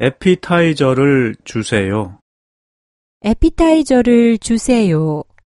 에피타이저를 주세요. 에피타이저를 주세요.